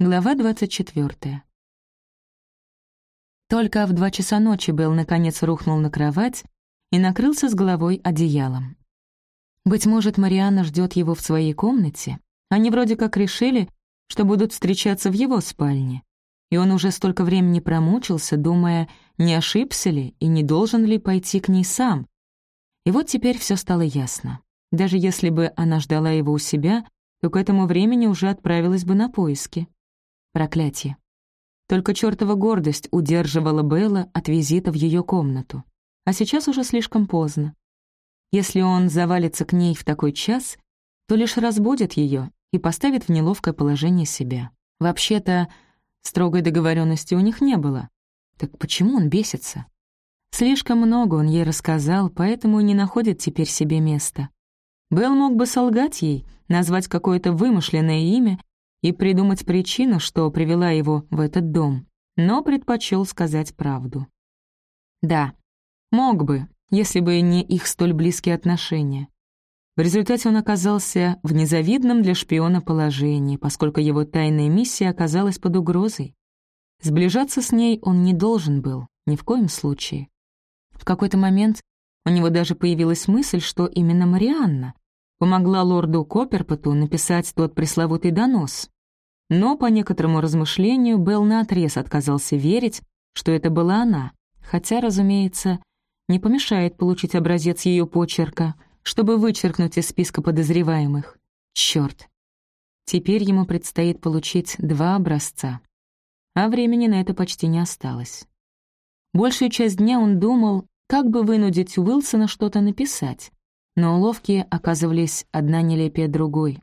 Глава 24. Только в два часа ночи Белл наконец рухнул на кровать и накрылся с головой одеялом. Быть может, Марианна ждет его в своей комнате. Они вроде как решили, что будут встречаться в его спальне. И он уже столько времени промучился, думая, не ошибся ли и не должен ли пойти к ней сам. И вот теперь все стало ясно. Даже если бы она ждала его у себя, то к этому времени уже отправилась бы на поиски. Проклятие. Только чертова гордость удерживала Белла от визита в ее комнату. А сейчас уже слишком поздно. Если он завалится к ней в такой час, то лишь разбудит ее и поставит в неловкое положение себя. Вообще-то, строгой договоренности у них не было. Так почему он бесится? Слишком много он ей рассказал, поэтому не находит теперь себе места. Белл мог бы солгать ей, назвать какое-то вымышленное имя и придумать причину, что привела его в этот дом, но предпочел сказать правду. Да, мог бы, если бы не их столь близкие отношения. В результате он оказался в незавидном для шпиона положении, поскольку его тайная миссия оказалась под угрозой. Сближаться с ней он не должен был, ни в коем случае. В какой-то момент у него даже появилась мысль, что именно Марианна помогла лорду Копперпоту написать тот пресловутый донос. Но по некоторому размышлению Белл наотрез отказался верить, что это была она, хотя, разумеется, не помешает получить образец ее почерка, чтобы вычеркнуть из списка подозреваемых. Черт! Теперь ему предстоит получить два образца, а времени на это почти не осталось. Большую часть дня он думал, как бы вынудить Уилсона что-то написать, но уловки оказывались одна нелепее другой.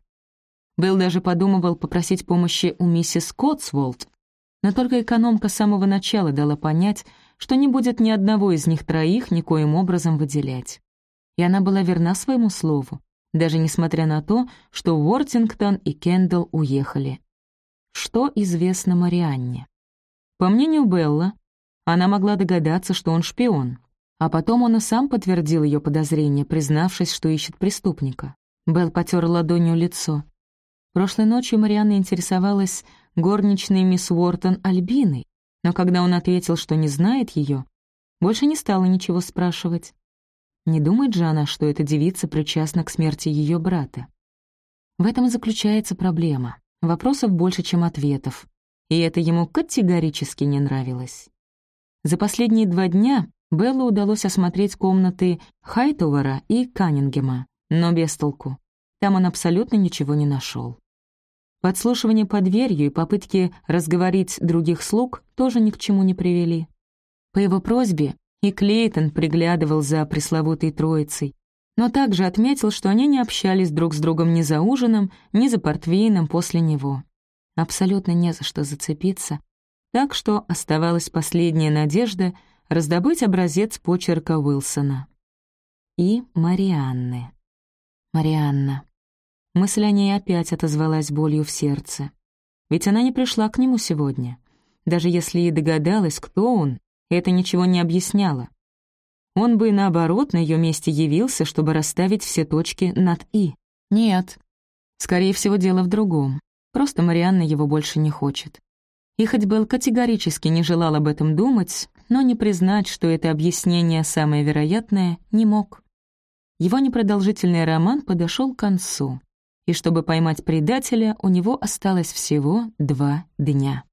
Белл даже подумывал попросить помощи у миссис Котсволд, но только экономка с самого начала дала понять, что не будет ни одного из них троих никоим образом выделять. И она была верна своему слову, даже несмотря на то, что Уортингтон и Кендалл уехали. Что известно Марианне? По мнению Белла, она могла догадаться, что он шпион, а потом он и сам подтвердил ее подозрение, признавшись, что ищет преступника. Белл потер ладонью лицо. Прошлой ночью Марианна интересовалась горничной мисс Уортон Альбиной, но когда он ответил, что не знает ее, больше не стала ничего спрашивать. Не думает же она, что эта девица причастна к смерти ее брата. В этом и заключается проблема. Вопросов больше, чем ответов. И это ему категорически не нравилось. За последние два дня Беллу удалось осмотреть комнаты Хайтовара и Каннингема, но без толку. Там он абсолютно ничего не нашел. Подслушивание под дверью и попытки разговорить других слуг тоже ни к чему не привели. По его просьбе и Клейтон приглядывал за пресловутой троицей, но также отметил, что они не общались друг с другом ни за ужином, ни за портвейном после него. Абсолютно не за что зацепиться, так что оставалась последняя надежда раздобыть образец почерка Уилсона. И Марианны. Марианна. Мысль о ней опять отозвалась болью в сердце. Ведь она не пришла к нему сегодня. Даже если и догадалась, кто он, это ничего не объясняло. Он бы, наоборот, на ее месте явился, чтобы расставить все точки над «и». Нет. Скорее всего, дело в другом. Просто Марианна его больше не хочет. И хоть Белл категорически не желал об этом думать, но не признать, что это объяснение самое вероятное, не мог. Его непродолжительный роман подошел к концу и чтобы поймать предателя, у него осталось всего два дня.